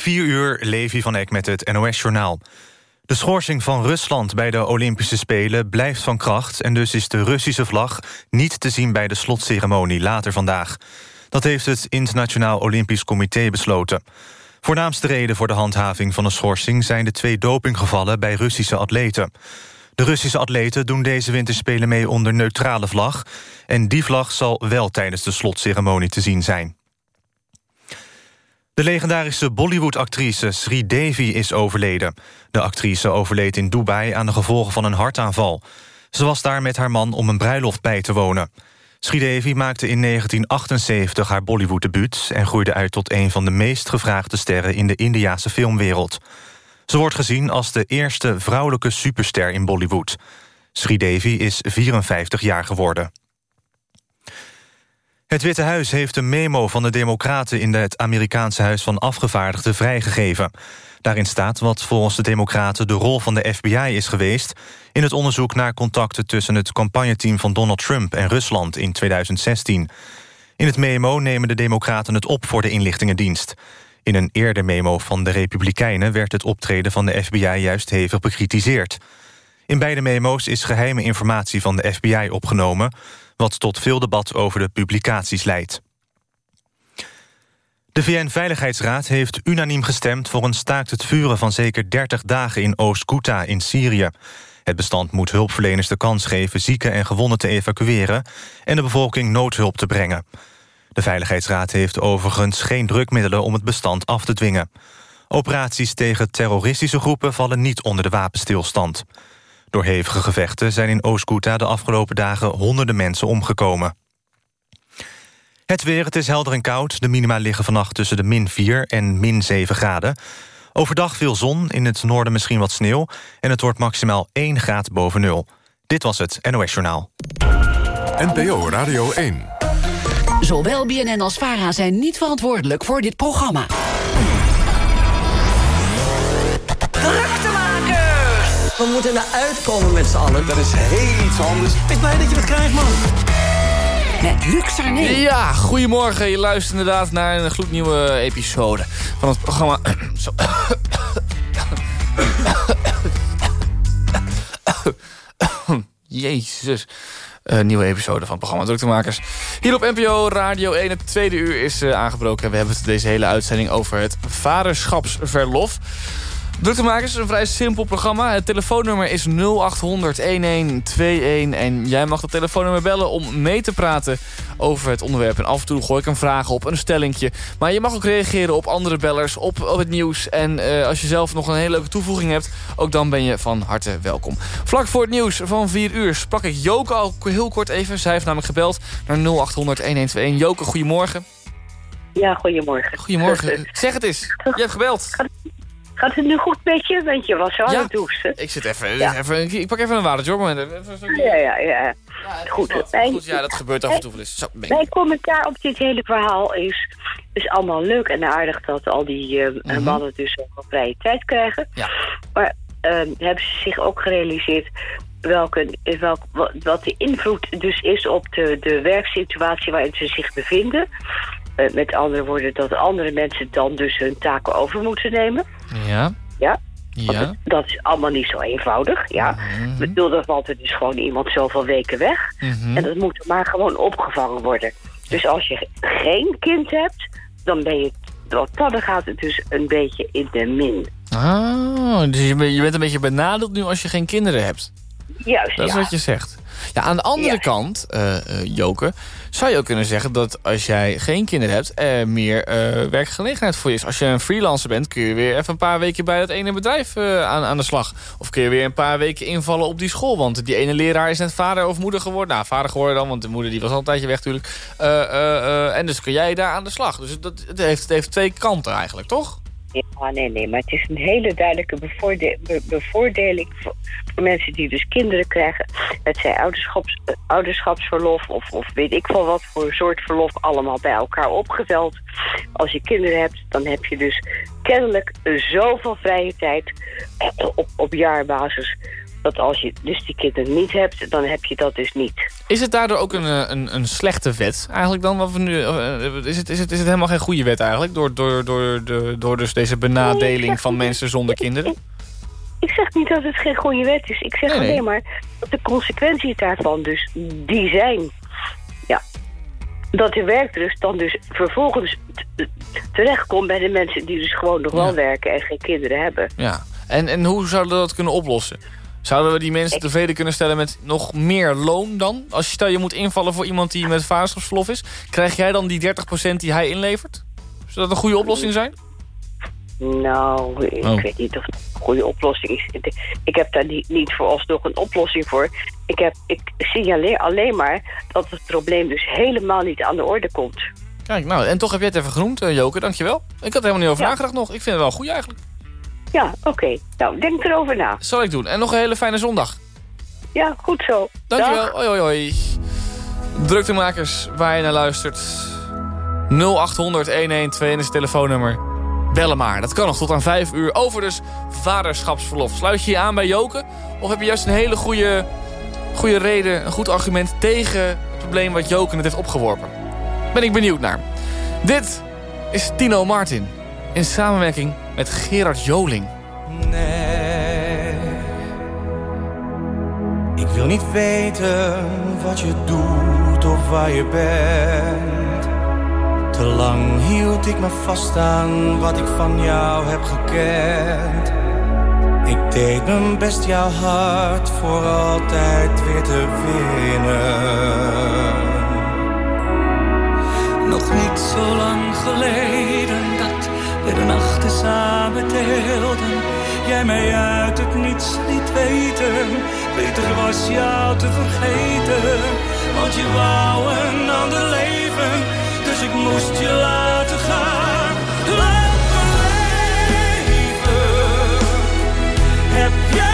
4 uur, Levi van Eck met het NOS-journaal. De schorsing van Rusland bij de Olympische Spelen blijft van kracht... en dus is de Russische vlag niet te zien bij de slotceremonie later vandaag. Dat heeft het Internationaal Olympisch Comité besloten. Voornaamste reden voor de handhaving van de schorsing... zijn de twee dopinggevallen bij Russische atleten. De Russische atleten doen deze winterspelen mee onder neutrale vlag... en die vlag zal wel tijdens de slotceremonie te zien zijn. De legendarische Bollywood-actrice Sri Devi is overleden. De actrice overleed in Dubai aan de gevolgen van een hartaanval. Ze was daar met haar man om een bruiloft bij te wonen. Sri Devi maakte in 1978 haar Bollywood-debuut... en groeide uit tot een van de meest gevraagde sterren... in de Indiase filmwereld. Ze wordt gezien als de eerste vrouwelijke superster in Bollywood. Sri Devi is 54 jaar geworden. Het Witte Huis heeft een memo van de Democraten... in het Amerikaanse Huis van Afgevaardigden vrijgegeven. Daarin staat wat volgens de Democraten de rol van de FBI is geweest... in het onderzoek naar contacten tussen het campagneteam van Donald Trump... en Rusland in 2016. In het memo nemen de Democraten het op voor de inlichtingendienst. In een eerder memo van de Republikeinen... werd het optreden van de FBI juist hevig bekritiseerd. In beide memo's is geheime informatie van de FBI opgenomen wat tot veel debat over de publicaties leidt. De VN-veiligheidsraad heeft unaniem gestemd voor een staakt het vuren van zeker 30 dagen in Oost-Ghouta in Syrië. Het bestand moet hulpverleners de kans geven zieken en gewonden te evacueren en de bevolking noodhulp te brengen. De Veiligheidsraad heeft overigens geen drukmiddelen om het bestand af te dwingen. Operaties tegen terroristische groepen vallen niet onder de wapenstilstand. Door hevige gevechten zijn in Oost-Ghouta de afgelopen dagen honderden mensen omgekomen. Het weer, het is helder en koud. De minima liggen vannacht tussen de min 4 en min 7 graden. Overdag veel zon, in het noorden misschien wat sneeuw... en het wordt maximaal 1 graad boven nul. Dit was het NOS Journaal. NPO Radio 1. Zowel BNN als VARA zijn niet verantwoordelijk voor dit programma. We moeten naar uitkomen met z'n allen. Dat is heel iets anders. Ik blij dat je dat krijgt, man. Met Luc Arnee. Ja, goedemorgen. Je luistert inderdaad naar een gloednieuwe episode van het programma... Zo. Jezus. Een nieuwe episode van het programma Druktemakers. Hier op NPO Radio 1. Het tweede uur is uh, aangebroken. We hebben het deze hele uitzending over het vaderschapsverlof. Druktemakers is een vrij simpel programma. Het telefoonnummer is 0800-1121. En jij mag dat telefoonnummer bellen om mee te praten over het onderwerp. En af en toe gooi ik een vraag op, een stellingje. Maar je mag ook reageren op andere bellers, op, op het nieuws. En uh, als je zelf nog een hele leuke toevoeging hebt... ook dan ben je van harte welkom. Vlak voor het nieuws van 4 uur sprak ik Joke al heel kort even. Zij heeft namelijk gebeld naar 0800-1121. Joke, goedemorgen. Ja, goedemorgen. Goedemorgen. zeg het eens. Je hebt gebeld. Gaat het nu goed met je? Want je was zo aan het hoesten. Ik zit even, Ja. even... Ik pak even een watertje hoor. Ja, ja, ja. Goed. goed. Mijn- goed. Ja, dat gebeurt af en toe wel eens. Zo, ben ik. Mijn commentaar op dit hele verhaal is... is allemaal leuk en aardig dat al die eh, Mhm. mannen dus zoveel vrije tijd krijgen. Ja. Maar eh, hebben ze zich ook gerealiseerd... Welke, welk, wat, wat de invloed dus is op de, de werksituatie waarin ze zich bevinden. Eh, met andere woorden, dat andere mensen dan dus hun taken over moeten nemen. Ja. Ja. Ja. het- dat is allemaal niet zo eenvoudig, ja. Mhm. Ik bedoel, valt er dus gewoon iemand zoveel weken weg. Mhm. En dat moet maar gewoon opgevangen worden. Dus als je geen kind hebt, dan ben je... Wat dan gaat het dus een beetje in de min. Ah, dus je bent, je bent een beetje benadeeld nu als je geen kinderen hebt. Juist, Dat is ja. wat je zegt. Ja, aan de andere Ja. kant, eh, Joke, zou je ook kunnen zeggen dat als jij geen kinderen hebt, er meer eh, werkgelegenheid voor je is. Als je een freelancer bent, kun je weer even een paar weken bij dat ene bedrijf aan, aan de slag. Of kun je weer een paar weken invallen op die school. Want die ene leraar is net vader of moeder geworden. Nou, vader geworden dan, want de moeder die was al een tijdje weg natuurlijk. En dus kun jij daar aan de slag. Dus dat, het, heeft, het heeft twee kanten eigenlijk, toch? Ja, nee, nee, maar het is een hele duidelijke bevoorde- be- bevoordeling voor, mensen die dus kinderen krijgen. Het zij ouderschaps, ouderschapsverlof of, of weet ik veel wat voor soort verlof allemaal bij elkaar opgeteld. Als je kinderen hebt, dan heb je dus kennelijk zoveel vrije tijd eh, op, op jaarbasis. Dat als je dus die kinderen niet hebt, dan heb je dat dus niet. Is het daardoor ook een, eh, een, een slechte wet eigenlijk dan? Wat we nu, uh, is, het, is, het, is het helemaal geen goede wet eigenlijk? Door, door, door, de, door dus deze benadeling van mensen zonder kinderen? Ik zeg niet dat het geen goede wet is. Ik zeg Nee, nee. alleen maar dat de consequenties daarvan dus die zijn. Ja. Dat de werkdruk dan dus vervolgens terechtkomt bij de mensen die dus gewoon nog wel Ja. werken en geen kinderen hebben. Ja. En, en hoe zouden we dat kunnen oplossen? Zouden we die mensen tevreden kunnen stellen met nog meer loon dan? Als je stel je moet invallen voor iemand die met vaderschapsverlof is... krijg jij dan die 30% die hij inlevert? Zou dat een goede oplossing zijn? Nou, ik Oh. weet niet of het een goede oplossing is. Ik- heb daar niet, niet vooralsnog een oplossing voor. Ik, heb, ik signaleer alleen maar dat het probleem dus helemaal niet aan de orde komt. Kijk, nou, en toch heb jij het even genoemd, eh, Joke, dankjewel. Ik had er helemaal niet over Ja. nagedacht nog. Ik vind het wel goed eigenlijk. Ja, oké. Nou, denk erover na. Zal ik doen. En nog een hele fijne zondag. Ja, goed zo. Dankjewel. Dag. Hoi, hoi, hoi. Druktemakers, waar je naar luistert. 0800-1121 is het telefoonnummer. Bellen maar. Dat kan nog tot aan 5 uur. Over dus vaderschapsverlof. Sluit je je aan bij Joken? Of heb je juist een hele goede, goede reden, een goed argument... tegen het probleem wat Joken het heeft opgeworpen? Ben ik benieuwd naar. Dit is Tino Martin. In samenwerking met Gerard Joling. Nee, ik wil niet weten wat je doet of waar je bent. Te lang hield ik me vast aan wat ik van jou heb gekend. Ik deed mijn best jouw hart voor altijd weer te winnen. Nog niet zo lang geleden de nachten samen deelden. Jij mij uit het niets liet weten. Beter was jou te vergeten. Want je wou een ander leven. Dus ik moest je laten gaan. Laat me leven. Heb jij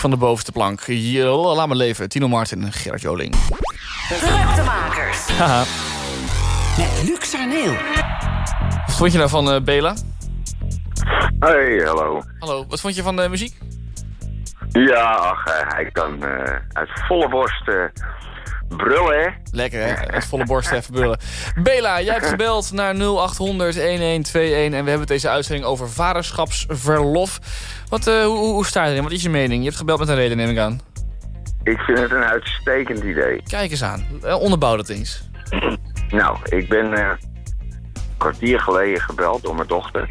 van de bovenste plank. Laat me leven. Tino Martin en Gerard Joling. Druktemakers. Haha. Met Luc Sarneel. Wat vond je nou van eh, Bela? Hey, hallo. Hallo, wat vond je van de muziek? Ja, ach, hij kan eh, uit volle borst eh, brullen, hè? Lekker hè, uit volle borst even brullen. Bela, jij hebt gebeld naar 0800 1121 en we hebben deze uitzending over vaderschapsverlof. Wat, eh, hoe, hoe sta je erin? Wat is je mening? Je hebt gebeld met een reden, neem ik aan. Ik vind het een uitstekend idee. Kijk eens aan, Eh, onderbouw dat eens. Nou, ik ben eh, een kwartier geleden gebeld door mijn dochter.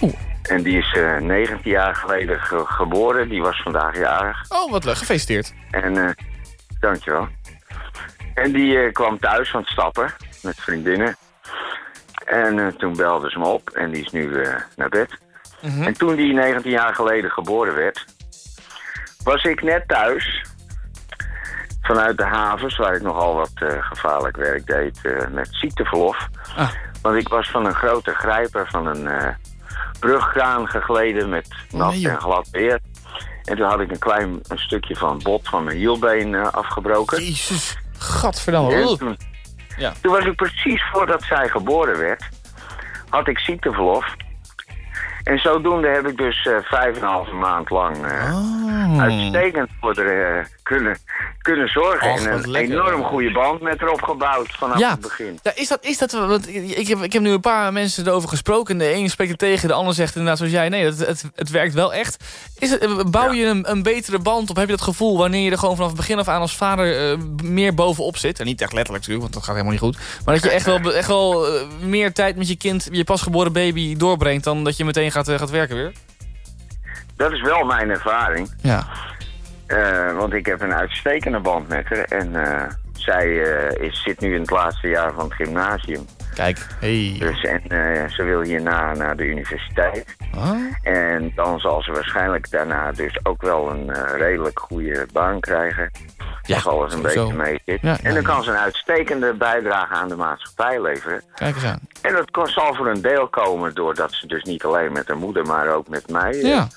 Oeh. En die is eh 19 jaar geleden ge- geboren. Die was vandaag jarig. Oh, wat leuk, gefeliciteerd. En, eh dankjewel. En die eh, kwam thuis van het stappen met vriendinnen. En eh, toen belde ze me op en die is nu eh, naar bed. Mhm. En toen die 19 jaar geleden geboren werd, was ik net thuis. Vanuit de havens, waar ik nogal wat gevaarlijk werk deed met ziekteverlof. Ah. Want ik was van een grote grijper van een eh brugkraan gegleden met nat nee, en glad weer. En toen had ik een klein een stukje van bot van mijn hielbeen afgebroken. Jezus, gadverdamme. Toen, Ja. toen was ik precies voordat zij geboren werd, had ik ziekteverlof. En zodoende heb ik dus eh, vijf en een halve maand lang eh, Oh. Uitstekend voor haar eh, kunnen, kunnen zorgen. Och, en een lekker. enorm goede band met haar opgebouwd vanaf Ja. het begin. Ja, is dat, is dat, want ik heb, ik heb nu een paar mensen erover gesproken. De een spreekt er tegen, de ander zegt inderdaad zoals jij. Nee, het, het, het werkt wel echt. Is het, bouw je een, een betere band op? Heb je dat gevoel wanneer je er gewoon vanaf het begin af aan als vader eh, meer bovenop zit? En niet echt letterlijk natuurlijk, want dat gaat helemaal niet goed. Maar dat je echt wel, echt wel eh, meer tijd met je kind, je pasgeboren baby doorbrengt... dan dat je meteen gaat, eh, gaat werken weer? Dat is wel mijn ervaring. Ja. Eh, want ik heb een uitstekende band met haar. En eh, zij eh, is, zit nu in het laatste jaar van het gymnasium. Kijk, hey. Dus, en eh, ze wil hierna naar de universiteit. Ah. En dan zal ze waarschijnlijk daarna dus ook wel een eh, redelijk goede baan krijgen. Ja, als alles een beetje mee zit. Ja, en dan ja. kan ze een uitstekende bijdrage aan de maatschappij leveren. Kijk eens aan. En dat kan- zal voor een deel komen doordat ze dus niet alleen met haar moeder, maar ook met mij eh, Ja.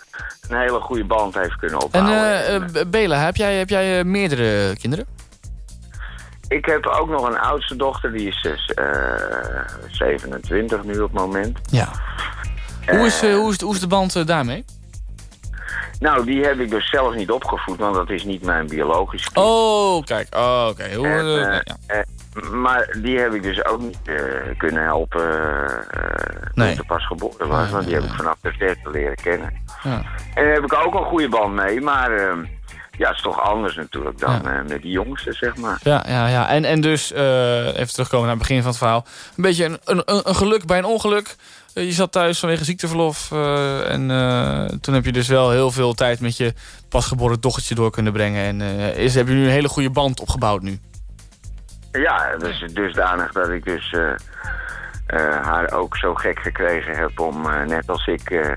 een hele goede band heeft kunnen En opbouwen. En, eh, Bela, heb jij, heb jij meerdere kinderen? Ik heb ook nog een oudste dochter, die is dus, eh, 27 nu op het moment. Ja. Hoe is, eh, hoe is, hoe is de band eh, daarmee? Nou, die heb ik dus zelf niet opgevoed, want dat is niet mijn biologische kind. Oh, kijk. Oh, oké. Eh, eh, ja. eh, maar die heb ik dus ook niet eh, kunnen helpen Nee. toen ze pas geboren was. Nee, want die nee, heb ik vanaf de derde leren kennen. Ja. En daar heb ik ook een goede band mee. Maar eh, ja, het is toch anders natuurlijk dan Ja. eh, met die jongsten, zeg maar. Ja, ja, ja. En, en dus, eh, even terugkomen naar het begin van het verhaal. Een beetje een, een, een geluk bij een ongeluk. Eh, je zat thuis vanwege ziekteverlof. en toen heb je dus wel heel veel tijd met je pasgeboren dochtertje door kunnen brengen. En eh, is, heb je nu een hele goede band opgebouwd nu. Ja, dus dusdanig dat ik dus haar ook zo gek gekregen heb om, net als ik,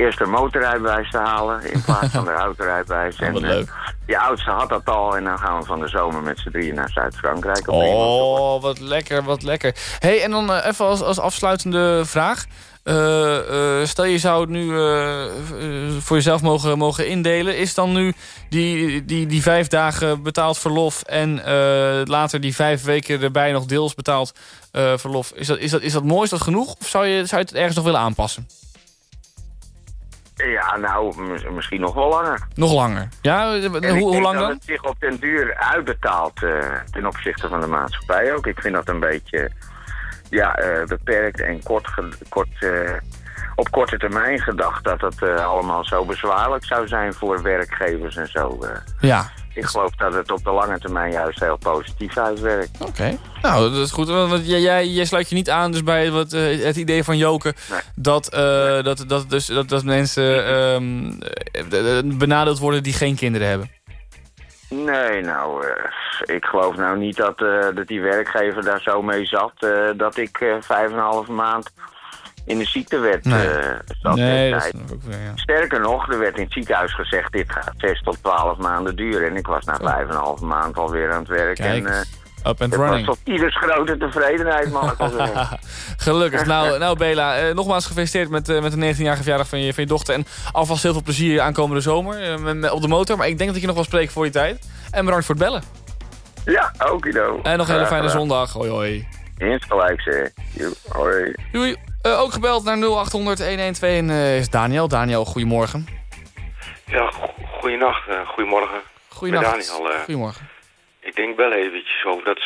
eerst een motorrijbewijs te halen in plaats van de autorijbewijs. Oh, wat eh, leuk. die oudste had dat al en dan gaan we van de zomer met z'n drieën naar Zuid-Frankrijk. op een Oh, wat lekker, wat lekker. hey, en dan eh, even als, als afsluitende vraag. Eh, stel je zou het nu voor jezelf mogen, mogen indelen. Is dan nu die, die, die vijf dagen betaald verlof... en later die vijf weken erbij nog deels betaald verlof... Is dat, is, dat, is dat mooi, is dat genoeg? Of zou je, zou je het ergens nog willen aanpassen? Ja, nou, mis- misschien nog wel langer. Nog langer? Ja, eh, En hoe, ik hoe denk lang dat dan? het zich op den duur uitbetaalt eh, ten opzichte van de maatschappij ook. Ik vind dat een beetje ja, eh, beperkt en kort, kort, op korte termijn gedacht. Dat het allemaal zo bezwaarlijk zou zijn voor werkgevers en zo. Ja, ik geloof dat het op de lange termijn juist heel positief uitwerkt. Oké. Nou, dat is goed. Want jij, jij, jij sluit je niet aan dus bij wat, eh, het idee van Joken... Nee. Dat, eh, dat, dat, dus, dat, dat mensen eh, benadeeld worden die geen kinderen hebben. Nee, nou, ik geloof nou niet dat, dat die werkgever daar zo mee zat... dat ik vijf en een halve maand in de ziektewet Nee. eh zat. nee, dat ook weer, ja. Sterker nog, er werd in het ziekenhuis gezegd... dit gaat zes tot twaalf maanden duren. En ik was na vijf en een halve maand alweer aan het werk. Kijk. En eh, Up and Dat was running. tot ieders grote tevredenheid, mag zeggen. Gelukkig. Nou, nou Bela, eh, nogmaals gefeliciteerd met, eh, met de 19-jarige verjaardag van je, van je dochter. En alvast heel veel plezier aankomende zomer eh, met- met- op de motor. Maar ik denk dat je nog wel spreken voor je tijd. En bedankt voor het bellen. Ja, okido. En nog een hele fijne zondag. Hoi hoi. Insgelijks, hè. Hoi. Doei. Eh, ook gebeld naar 0800 112 en eh, is Daniel. Daniel, goedemorgen. Ja, go- goeienacht, eh, goedemorgen. Goedenacht. Met Daniel. Goedemorgen. Ik denk wel eventjes over dat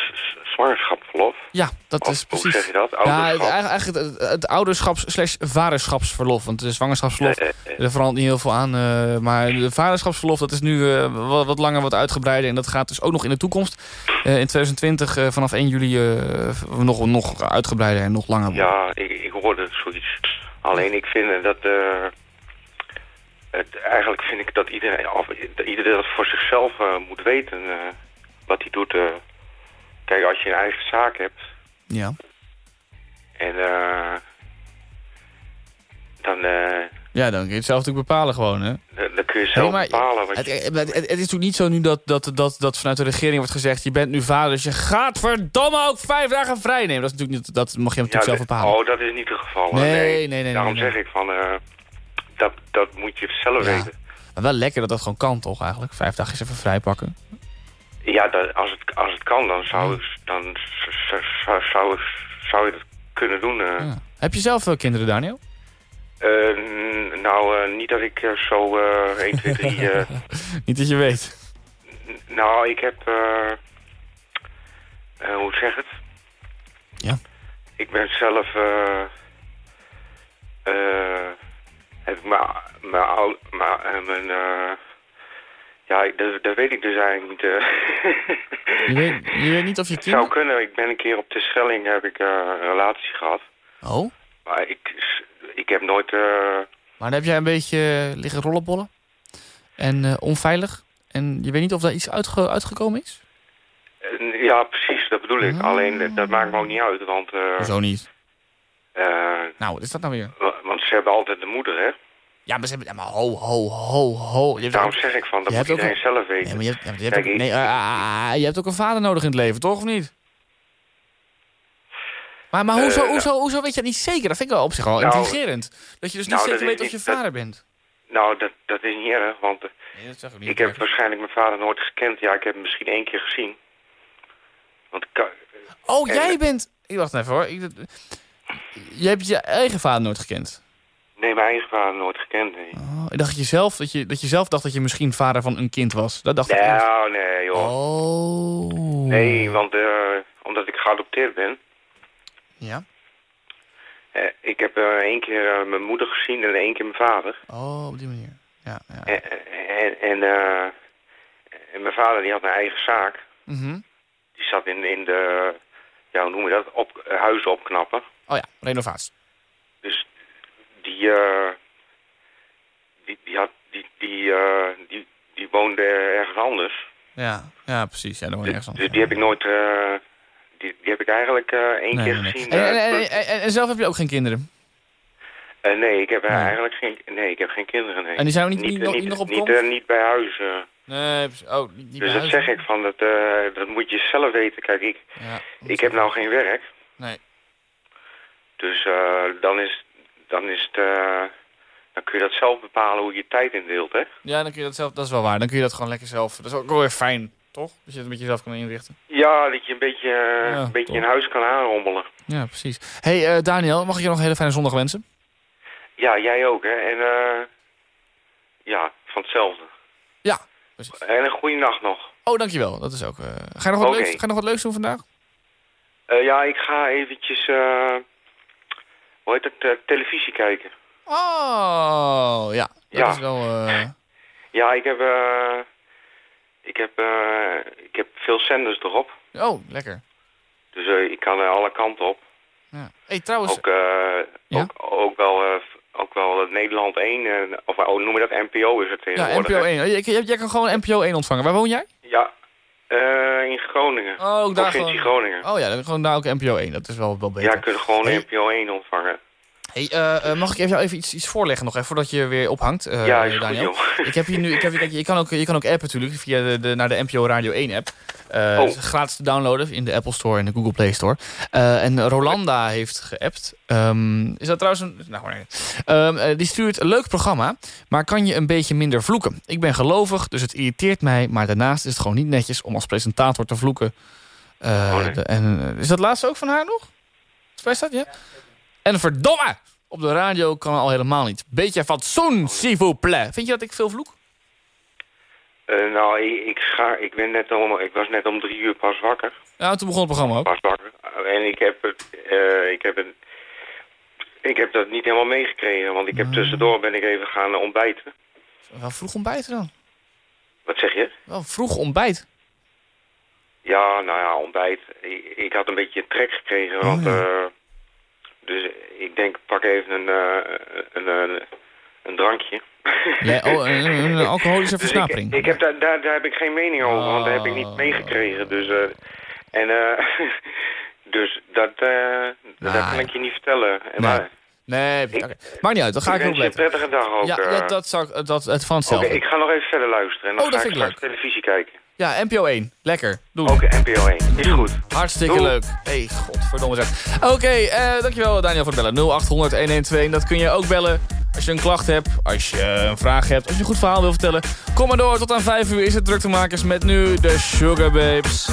zwangerschapsverlof. Ja, dat Of is hoe precies... zeg je dat? Ja, het, Ouderschap? eigenlijk eigenlijk het, het ouderschaps slash vaderschapsverlof. Want de zwangerschapsverlof, Eh, eh, er verandert niet heel veel aan. eh, maar de vaderschapsverlof, dat is nu eh, wat, wat langer, wat uitgebreider. En dat gaat dus ook nog in de toekomst. Eh, in 2020, eh, vanaf 1 juli, nog, nog uitgebreider en nog langer. Ja, ik, ik hoorde zoiets. Alleen ik vind dat... het, eigenlijk vind ik dat iedereen, of, dat iedereen dat voor zichzelf moet weten. wat hij doet. Kijk, als je een eigen zaak hebt... Ja. En eh, dan, eh, ja, dan kun je het zelf natuurlijk bepalen gewoon, hè? dan dan kun je zelf Nee, maar bepalen. Wat Het, je, het, het- het is natuurlijk niet zo nu dat, dat, dat, dat vanuit de regering wordt gezegd... je bent nu vader, dus je gaat verdomme ook vijf dagen vrij nemen. Dat, is natuurlijk niet, dat mag je natuurlijk zelf bepalen. Oh, dat is niet het geval. Nee, nee, nee, nee, Daarom nee, zeg ik van, eh, dat, dat moet je zelf Ja. weten. Maar wel lekker dat dat gewoon kan, toch eigenlijk? Vijf dagjes even vrij pakken. Ja, dat, als, het, als het kan, dan zou, dan z- z- zou, zou, zou je dat kunnen doen. eh. Ja. Heb je zelf eh, kinderen, Daniel? Eh, nou, niet dat ik zo eh 1, 2, 3... eh, Niet dat je weet. nou, ik heb... hoe zeg het? Ja. Ik ben zelf... heb ik mijn... mijn, mijn, ja, dat, dat weet ik dus eigenlijk niet. eh. Je weet, je weet niet of je Het zou kunnen. Ik ben een keer op de Schelling heb ik eh, een relatie gehad. Oh, Maar ik, ik heb nooit... eh, maar dan heb jij een beetje liggen rollenbollen. En onveilig. En je weet niet of daar iets uitge- uitgekomen is? ja, precies, dat bedoel ik. Alleen, dat maakt me ook niet uit, want... Zo niet. Nou, wat is dat nou weer? wa- want ze hebben altijd de moeder, hè? Ja, maar ze hebben... ja, Maar ho, ho, ho, ho. Je Daarom zeg ik van, dat je moet iedereen zelf weten. Nee, maar je hebt, je hebt Kijk, ook, nee, ah, ah, ah, je hebt ook een vader nodig in het leven, toch? Of niet? Maar, maar hoezo, Eh, hoezo, hoezo weet je dat niet zeker? Dat vind ik wel op zich wel Nou, intrigerend. Dat je dus niet nou, zeker weet of je dat- vader bent. Nou, dat, dat is niet erg, want eh, Nee, dat zeg ik niet. ik heb waarschijnlijk mijn vader nooit gekend. Ja, ik heb hem misschien één keer gezien. Want Oh, en- jij bent... Ik wacht even hoor. Ik, je hebt je eigen vader nooit gekend. Nee, mijn eigen vader nooit gekend, nee. Oh, dacht je, zelf, dat, je, dat je zelf dacht dat je misschien vader van een kind was. Dat dacht ik. Nou, nee, joh. Oh. Nee, want eh, omdat ik geadopteerd ben. Ja? eh, ik heb eh, één keer mijn moeder gezien en één keer mijn vader. Oh, op die manier. Ja, ja. En, en, en, eh, en mijn vader die had een eigen zaak. Mhm. Die zat in, in de, ja, hoe noem je dat, op, huizen opknappen. Oh ja, renovatie. Dus die, eh, die, die, had, die, die, eh, die, die woonde ergens anders. Ja, ja precies. Ja, dat woon je Dus, ergens dus anders. die heb ik nooit, eh, die, die heb ik eigenlijk eh, één Nee, keer nee, gezien. En, en, en, zelf heb je ook geen kinderen? eh, nee, ik heb Nee. eigenlijk geen, nee, ik heb geen kinderen. Nee. En die zijn niet- niet nog- niet, niet nog op niet, niet bij huis. Nee, oh, niet, dus bij dat huis, zeg ik van, dat, eh, dat moet je zelf weten. Kijk, ik, Ja, ik heb nou geen werk. Nee. Dus dan, is, dan is het... eh, dan kun je dat zelf bepalen hoe je je tijd indeelt, hè? Ja, dan kun je dat zelf, dat is wel waar. Dan kun je dat gewoon lekker zelf. Dat is ook wel weer fijn, toch? Dat je het met jezelf kan inrichten. Ja, dat je een beetje, eh, Ja, een beetje in huis kan aanrommelen. Ja, precies. hey, eh, Daniel, mag ik je nog een hele fijne zondag wensen? Ja, jij ook, hè? En ja, van hetzelfde. Ja, precies. En een goede nacht nog. Oh, dankjewel. Dat is ook... Ga, je nog wat leuks, ga je nog wat leuks doen vandaag? Ja, ik ga eventjes, hoe heet het, eh, televisie kijken. Oh, ja. Dat Ja. is wel... eh, Ja, ik heb, eh, ik heb, ik heb veel zenders erop. Oh, lekker. Dus ik kan er alle kanten op. Ja. hey, trouwens... Ook, Ja? ook, ook wel, ook wel Nederland 1, eh, of oh, noem je dat NPO is het ja, tegenwoordig. NPO hè? 1. Jij, jij- jij kan gewoon NPO 1 ontvangen. Waar woon jij? Ja, eh, in Groningen. Oh, ook daar Provincie gewoon... Groningen. Oh ja, dan gewoon daar ook NPO 1. Dat is wel, wel beter. ja, kunnen gewoon Hey. NPO 1 ontvangen. Hey, eh, eh, mag ik even, even iets, iets voorleggen nog even, voordat je weer ophangt, eh, ja, is Daniel? Ik heb hier nu, ik heb, kijk, je, kan ook, je kan ook appen natuurlijk, via de, de, naar de NPO Radio 1 app. Eh, Oh. is gratis te downloaden in de Apple Store en de Google Play Store. Eh, en Rolanda heeft geappt. Ehm, is dat trouwens een... Nou, nee. Ehm, eh, die stuurt een leuk programma, maar kan je een beetje minder vloeken. Ik ben gelovig, dus het irriteert mij. Maar daarnaast is het gewoon niet netjes om als presentator te vloeken. Eh, Oh, nee. de- en, is dat laatste ook van haar nog? Waar staat ja? En verdomme! Op de radio kan al helemaal niet. Beetje fatsoen, s'il vous plaît. Vind je dat ik veel vloek? Eh, nou, ik, ik, scha ik, ben net om, ik was net om drie uur pas wakker. Ja, toen begon het programma ook. Pas wakker. En ik heb het, eh, ik heb ik heb dat niet helemaal meegekregen, want ik heb tussendoor ben ik even gaan ontbijten. Wel vroeg ontbijten dan? Wat zeg je? Wel vroeg ontbijt. Ja, nou ja, ontbijt. Ik, ik had een beetje trek gekregen, want... eh, dus ik denk, pak even een, eh, een, een, een drankje. Ja, oh, een, een- een alcoholische Dus ik, versnapering. ik heb daar, daar, daar heb ik geen mening over, want daar heb ik niet Oh. meegekregen. Dus, eh, en, eh, dus dat, dat Nou, kan ik je niet vertellen. En Nee. Maar, Nee, maakt niet uit. Dan ga ik ik erop je een letten. prettige dag ook. Ja, ja, dat zou ik, dat, het van Oké, ik ga nog even verder luisteren en dan Oh, dat ga ik vind ik straks televisie kijken. Ja, NPO 1. Lekker. Doe. Oké, NPO 1. Is goed. Hartstikke leuk. hey, Oké, eh, dankjewel Daniel voor het bellen. 0800 112. Dat kun je ook bellen als je een klacht hebt, als je een vraag hebt, als je een goed verhaal wil vertellen. Kom maar door, tot aan 5 uur is het druktemakers met nu de Sugar Babes.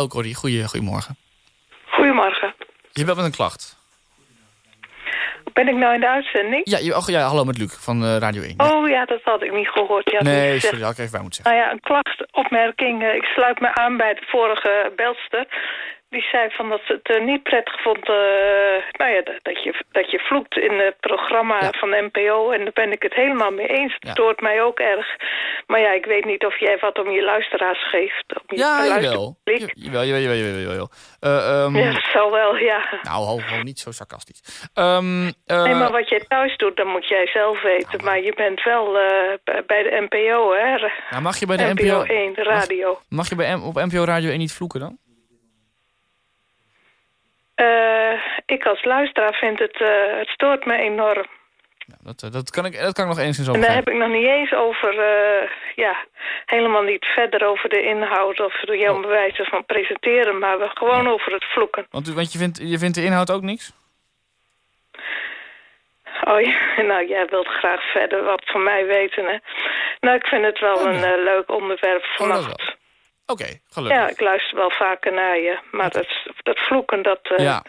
Hallo, Corrie, Goeie, goedemorgen. goedemorgen. Je bent met een klacht. Ben ik nou in de uitzending? Ja, je, oh, ja hallo met Luc van eh, Radio 1. Oh ja, dat had ik niet gehoord. Je had niet nee, gezegd. sorry, had ik even bij moeten zeggen. Nou ja, een klacht, opmerking. eh, Ik sluit me aan bij de vorige belster. Die zei van dat ze het eh, niet prettig vond eh, nou ja, dat, je, dat je vloekt in het programma van de NPO. En daar ben ik het helemaal mee eens. Het stoort mij ook erg. Maar ja, ik weet niet of jij wat om je luisteraars geeft. Om je Ja, jawel. Jawel, jawel, jawel, jawel, jawel. Eh, ehm, Ja, dat zal wel, ja. Nou, ho, niet zo sarcastisch. Eh, nee, maar wat jij thuis doet, dat moet jij zelf weten. Maar je bent wel bij de NPO, hè? nou, mag je bij de NPO... NPO 1, de radio. Mag, mag je bij M- op NPO Radio 1 niet vloeken dan? Eh, ik als luisteraar vind het, eh, het stoort me enorm. Dat, eh, dat, kan ik, dat kan ik nog eens in zo En daar heb ik nog niet eens over, ja, helemaal niet verder over de inhoud of de Oh. jouw bewijzen van presenteren, maar we gewoon over het vloeken. Want, want je, vindt, je vindt de inhoud ook niks? Oh ja, nou jij wilt graag verder wat van mij weten, hè. Nou, ik vind het wel een eh, leuk onderwerp Oh, vannacht. Oké, gelukkig. ja, ik luister wel vaker naar je, maar dat, dat vloeken, dat, eh, Ja.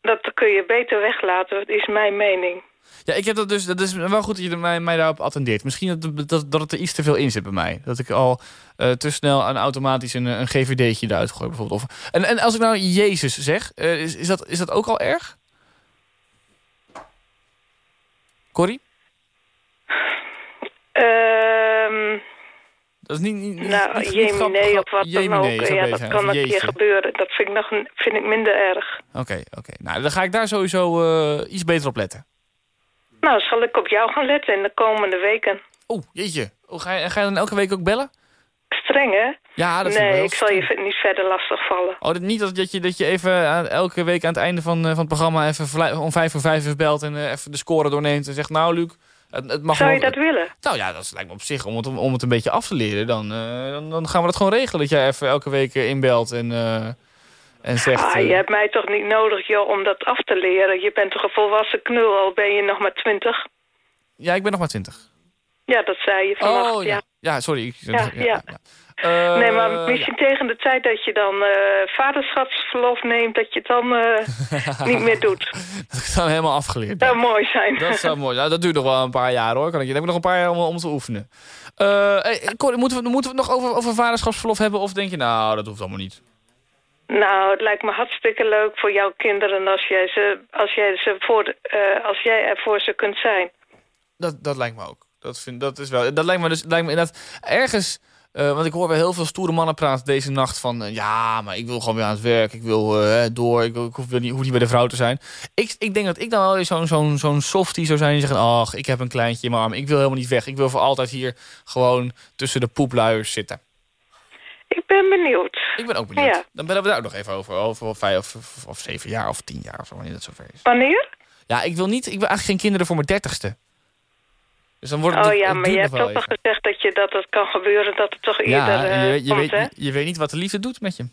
dat kun je beter weglaten, dat is mijn mening. Ja, ik heb dat dus. Dat is wel goed dat je mij, mij daarop attendeert. Misschien dat, dat, dat het er iets te veel in zit bij mij. Dat ik al eh, te snel aan automatisch een, een GVD'tje eruit gooi, bijvoorbeeld. Of, en, en als ik nou Jezus zeg, eh, is, is, dat, is dat ook al erg? Corrie? Ehm Dat is niet. nou, niet- niet Jemine of wat dan ook. Ja, dat kan een keer gebeuren. Dat vind ik, nog, vind ik minder erg. Oké, oké. Nou, dan ga ik daar sowieso eh, iets beter op letten. Nou, zal ik op jou gaan letten in de komende weken. Oeh, jeetje. Oh, ga, je, ga je dan elke week ook bellen? Streng, hè? Ja, dat nee, ik zal je niet verder lastigvallen. Oh, dat, niet dat, je, dat je even aan- elke week aan het einde van, eh, van het programma... even om vijf voor vijf even belt en eh, even de score doorneemt... en zegt, nou Luc, het, het mag Zou wel... je dat willen? Nou ja, dat lijkt me op zich, om het, om het een beetje af te leren... dan, eh, dan, dan gaan we dat gewoon regelen. Dat jij even elke week eh, inbelt en, eh, en zegt... Ah, eh, je hebt mij toch niet nodig, joh, om dat af te leren. Je bent toch een volwassen knul, al ben je nog maar twintig. Ja, ik ben nog maar twintig. Ja, dat zei je vannacht, Oh, ja. Ja, sorry. Ik, Ja, ja. Eh, nee, maar misschien tegen de tijd dat je dan eh, vaderschapsverlof neemt... dat je het dan eh, niet meer doet. Dat dan helemaal afgeleerd. Dat zou mooi zijn. Dat zou mooi zijn. Dat duurt nog wel een paar jaar hoor. Kan ik, je. heb ik nog een paar jaar om, om te oefenen. Eh, hey, Cor, moeten, we, moeten we het nog over, over vaderschapsverlof hebben? Of denk je, nou, dat hoeft allemaal niet? Nou, het lijkt me hartstikke leuk voor jouw kinderen als jij, ze, als jij, ze voor, eh, als jij er voor ze kunt zijn. Dat, dat lijkt me ook. Dat, vind, dat, is wel, dat lijkt me dus lijkt me inderdaad ergens... eh, want ik hoor wel heel veel stoere mannen praten deze nacht van... eh, ja, maar ik wil gewoon weer aan het werk. Ik wil eh, door. Ik, wil, ik hoef, niet, hoef niet bij de vrouw te zijn. Ik, ik denk dat ik dan wel eens zo'n zo'n zo'n softie zou zijn... die zegt, ach, ik heb een kleintje in mijn arm. Ik wil helemaal niet weg. Ik wil voor altijd hier gewoon tussen de poepluiers zitten. Ik ben benieuwd. Ik ben ook benieuwd. Ja. Dan bellen we daar ook nog even over. Over vijf of, of, of zeven jaar of tien jaar of zo, wanneer dat zover is. Wanneer? Ja, ik wil niet... Ik wil eigenlijk geen kinderen voor mijn dertigste. Dus dan wordt het, Oh het ja, maar je hebt toch al even. gezegd dat, je, dat het kan gebeuren dat het toch eerder Ja, en eh, je, je, komt, weet, hè? je, je weet niet wat de liefde doet met je.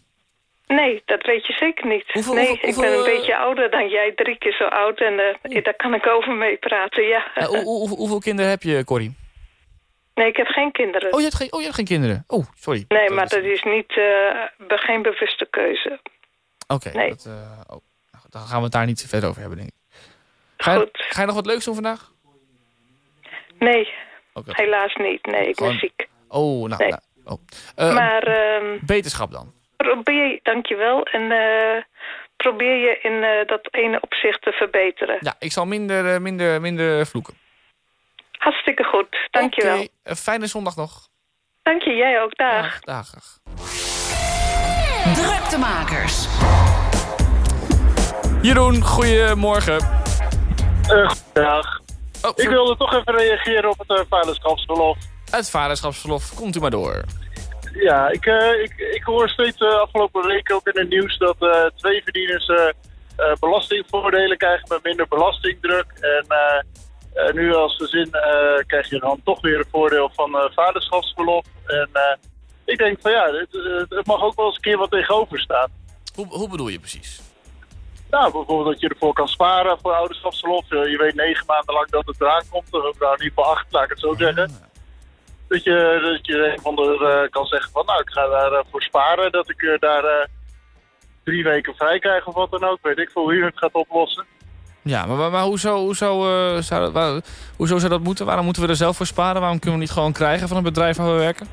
Nee, dat weet je zeker niet. Hoeveel- nee, hoeveel- ik ben een eh, beetje ouder dan jij, drie keer zo oud. En eh, daar kan ik over mee praten, ja. Hoe- hoe- hoeveel kinderen heb je, Corrie? Nee, ik heb geen kinderen. Oh, je hebt geen, oh, je hebt geen kinderen. Oh, sorry. nee, maar dat is niet, eh, geen bewuste keuze. Oké, nee. eh, oh, nou, dan gaan we het daar niet verder over hebben, denk ik. Ga je, ga je nog wat leuks doen vandaag? Nee, helaas niet. Nee, ik ben ziek. Oh, nou, Nee. nou, oh. Eh, maar ehm, Beterschap dan. probeer, dankjewel. En eh, probeer je in eh, dat ene opzicht te verbeteren. Ja, ik zal minder, eh, minder, minder vloeken. Hartstikke goed, dankjewel. Oké, een fijne zondag nog. Dank je, jij ook. Dag. Dag, dag. Druktemakers. Jeroen, goedemorgen. Goedendag. Ik wilde toch even reageren op het uh, vaderschapsverlof. Het vaderschapsverlof, komt u maar door. Ja, ik, uh, ik, ik hoor steeds uh, afgelopen week ook in het nieuws dat uh, twee verdieners belastingvoordelen krijgen met minder belastingdruk. En nu als gezin krijg je dan toch weer een voordeel van vaderschapsverlof. En ik denk van ja, het, het, mag ook wel eens een keer wat tegenover staan. Hoe, hoe bedoel je precies? Nou, bijvoorbeeld dat je ervoor kan sparen voor ouderschapsverlof. je weet negen maanden lang dat het eraan komt. Of nou in ieder geval acht, laat ik het zo zeggen. Dat je, dat je een van de uh, kan zeggen van nou, ik ga daarvoor voor sparen. Dat ik daar drie weken vrij krijg of wat dan ook. Weet ik veel hoe je het gaat oplossen. Ja, maar, maar, maar hoezo, hoezo, eh, zou dat, waar- hoezo zou dat moeten? Waarom moeten we er zelf voor sparen? Waarom kunnen we niet gewoon krijgen van het bedrijf waar we werken?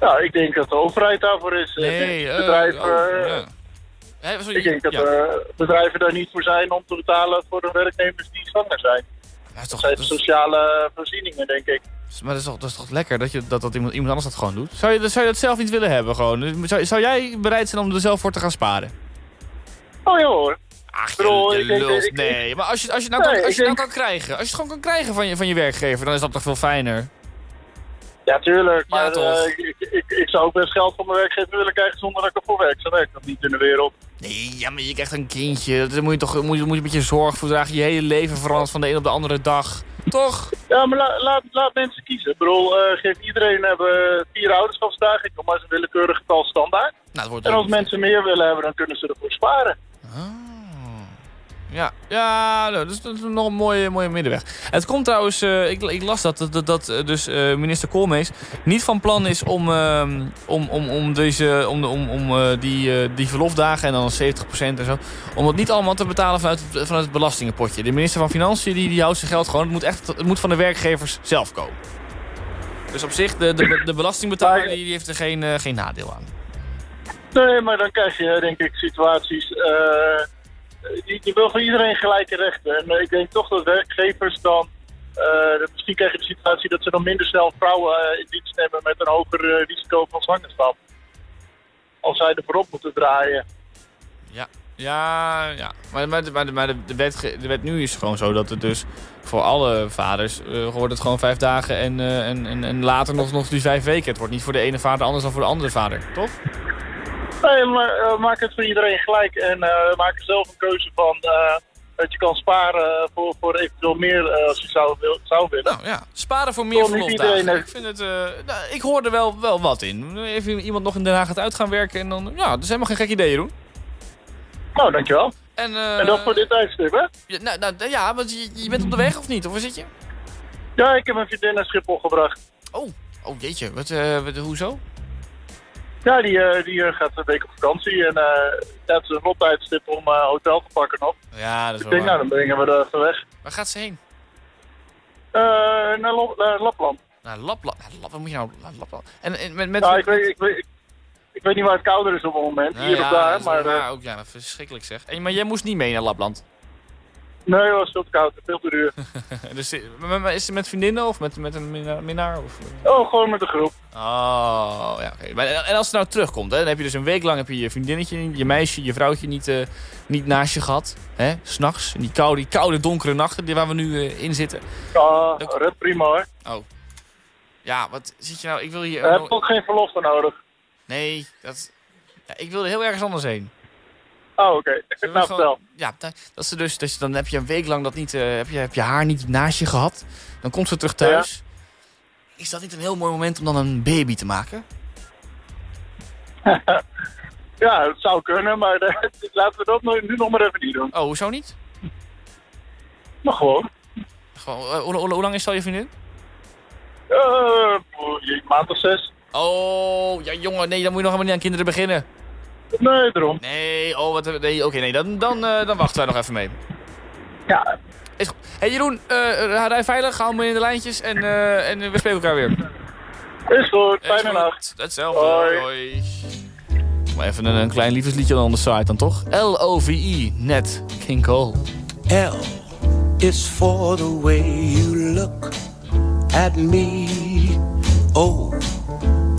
Nou, ik denk dat de overheid daarvoor is. Nee, Eh, eh, bedrijven, oh, eh, ja. Sorry, Ik denk dat ja. eh, bedrijven daar niet voor zijn om te betalen voor de werknemers die zwanger zijn. Ja, is toch, Dat zijn sociale voorzieningen, denk ik. maar dat is, toch, dat is toch lekker dat, je, dat, dat iemand, iemand anders dat gewoon doet? Zou je, dat- zou je dat zelf niet willen hebben gewoon? Zou, zou jij bereid zijn om er zelf voor te gaan sparen? Oh ja hoor. Ach, je lult. ik- nee, maar als je, als je, nou, Nee, kan, als je nou kan krijgen, als je het gewoon kan krijgen van je, van je werkgever, dan is dat toch veel fijner? Ja, tuurlijk. Maar eh, ik, ik, ik zou ook best geld van mijn werkgever willen krijgen zonder dat ik ervoor werk. Zo werkt dat niet in de wereld. Nee, ja, maar je krijgt een kindje. Daar moet je toch moet je, moet je een beetje zorg voor dragen. Je hele leven verandert van de een op de andere dag. Toch? Ja, maar la- laat, laat mensen kiezen. Ik bedoel, eh, geef iedereen hebben vier ouderschapsdagen. Ik noem maar eens een willekeurig getal standaard. Nou, En als mensen meer willen hebben, dan kunnen ze ervoor sparen. Ja, ja nou, dus dat is nog een mooie, mooie middenweg. Het komt trouwens, eh, ik, ik las dat, dat, dat eh, dus eh, minister Koolmees niet van plan is om, ehm, om, om, om, deze, om, om, om die, die verlofdagen en dan 70% en zo, om het niet allemaal te betalen vanuit, het- vanuit het belastingenpotje. De minister van Financiën die, die houdt zijn geld gewoon, het moet, echt, het moet van de werkgevers zelf komen. Dus op zich, de, de, de belastingbetaler die, die heeft er geen, geen nadeel aan. Nee, maar dan krijg je denk ik situaties... eh, je, wil voor iedereen gelijke rechten. En ik denk toch dat werkgevers dan... eh, misschien krijg je de situatie dat ze dan minder snel vrouwen eh, in dienst nemen met een hoger risico van zwangerschap. Als zij er voorop moeten draaien. Ja, ja, ja. Maar, maar, maar, maar de, wet, de wet nu is gewoon zo dat het dus voor alle vaders eh, wordt het gewoon vijf dagen en, en, en, en later nog, nog die vijf weken. Het wordt niet voor de ene vader anders dan voor de andere vader, toch? Nee, maar eh, maak het voor iedereen gelijk. En eh, maak er zelf een keuze van eh, dat je kan sparen voor, voor eventueel meer als je zou, wil, zou willen. Nou ja, sparen voor meer verlofdagen. iedereen Ik, vind het, nou, ik hoor er wel, wel wat in. Even iemand nog in Den Haag het uit gaan werken en dan... Ja, dat is helemaal geen gek idee, Jeroen. Nou, dankjewel. En, eh, En dat voor dit tijdstip, hè? Ja, nou, nou, ja, want je, je bent op de weg of niet? Of waar zit je? Ja, ik heb mijn vriendin naar Schiphol gebracht. Oh, oh jeetje. Wat, eh, wat- hoezo? Ja, die, eh, die eh, gaat een week op vakantie. En eh ja, het is een rottijdstip om eh, hotel te pakken nog. Ja, dat is Ik wel denk, nou, dan brengen we er even weg. Waar gaat ze heen? Eh, naar, Lo- naar Lapland. Naar Lapland. Lapland moet je nou naar Lapland. En, en met, met Nou, ik weet, ik, weet, ik, ik weet niet waar het kouder is op het moment. Nou hier ja, of dat daar. Maar waar ook, ja, dat is verschrikkelijk zeg. En, maar jij moest niet mee naar Lapland. Nee, het was veel te koud. Veel te duur. dus, eh, is het met vriendinnen of met, met een minnaar? of, eh? Oh, gewoon met de groep. Oh, ja, oké. Maar En als het nou terugkomt, hè, dan heb je dus een week lang heb je, je vriendinnetje, je meisje, je vrouwtje niet, eh, niet naast je gehad. hè? S'nachts, in die koude, die koude, donkere nachten die waar we nu eh, in zitten. Ja, red prima hoor. Oh. Ja, wat zit je nou? Ik wil hier... Je hebt ook geen verlof voor nodig. Nee, dat... Ja, ik wilde heel ergens anders heen. Oh, oké. We Nou, gewoon-. Ja, da- dat ze dus, dat je, dan heb je een week lang dat niet, eh, heb, je, heb je haar niet naast je gehad. Dan komt ze terug thuis. Is dat niet een heel mooi moment om dan een baby te maken? Ja, het zou kunnen, maar eh, laten we dat nu, nog maar even niet doen. Oh, hoezo niet? Maar gewoon. Gewoon, eh, hoe, hoe- hoe lang is al je vriendin? Een maand of zes. Oh, ja jongen, nee, dan moet je nog helemaal niet aan kinderen beginnen. Nee, daarom. Nee, oh, wat, nee, oké, nee, dan, dan, eh, dan wachten wij nog even mee. Ja. Is goed. Hey Jeroen, eh rij veilig, hou me in de lijntjes en, eh, en we spreken elkaar weer. Is goed, fijne nacht. Hetzelfde, Hoi. hoi. Maar even een, een klein liefdesliedje dan on de site dan toch? L-O-V-I, net, King Cole. L is for the way you look at me.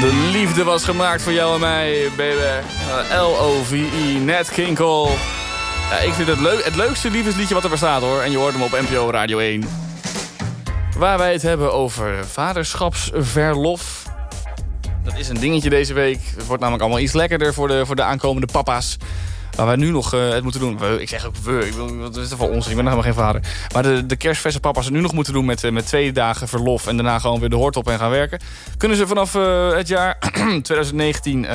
De liefde was gemaakt voor jou en mij, baby. Uh, L-O-V-E, Nat King Cole. Ja, ik vind het, leuk, het leukste liefdesliedje wat er bestaat hoor. En je hoort hem op NPO Radio 1. Waar wij het hebben over vaderschapsverlof. Dat is een dingetje deze week. Het wordt namelijk allemaal iets lekkerder voor de, voor de aankomende papa's. Waar wij nu nog uh, het moeten doen. We, ik zeg ook we. Ik wil, is er voor ons? Ik ben helemaal geen vader. Maar de, de kerstverse papa's het nu nog moeten doen met, uh, met twee dagen verlof. En daarna gewoon weer de hoort op en gaan werken. Kunnen ze vanaf uh, het jaar 2019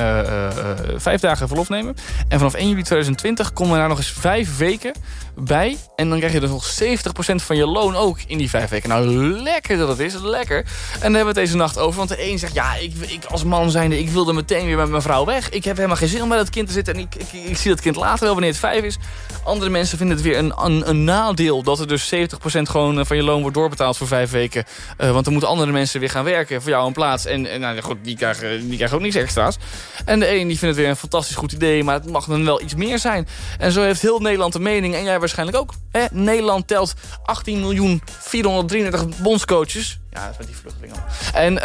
vijf dagen verlof nemen. En vanaf 1 juli 2020 komen er daar nog eens vijf weken bij. En dan krijg je dus nog 70% van je loon ook in die vijf weken. Nou, lekker dat het is. Lekker. En daar hebben we het deze nacht over. Want de een zegt, ja, ik, ik als man zijnde, ik wilde meteen weer met mijn vrouw weg. Ik heb helemaal geen zin om bij dat kind te zitten. En ik, ik, ik zie dat kind later wel wanneer het vijf is. Andere mensen vinden het weer een, een, een nadeel. Dat er dus 70% gewoon eh, van je loon wordt doorbetaald voor vijf weken. Uh, want dan moeten andere mensen weer gaan werken voor jou in plaats. En, nou, die krijgen, die krijgen ook niks extra's. En de een die vindt het weer een fantastisch goed idee. Maar het mag dan wel iets meer zijn. En zo heeft heel Nederland een mening. En jij waarschijnlijk ook. Hè? Nederland telt 18 miljoen 433 bondscoaches. Ja, dat met die vluchtelingen. En uh,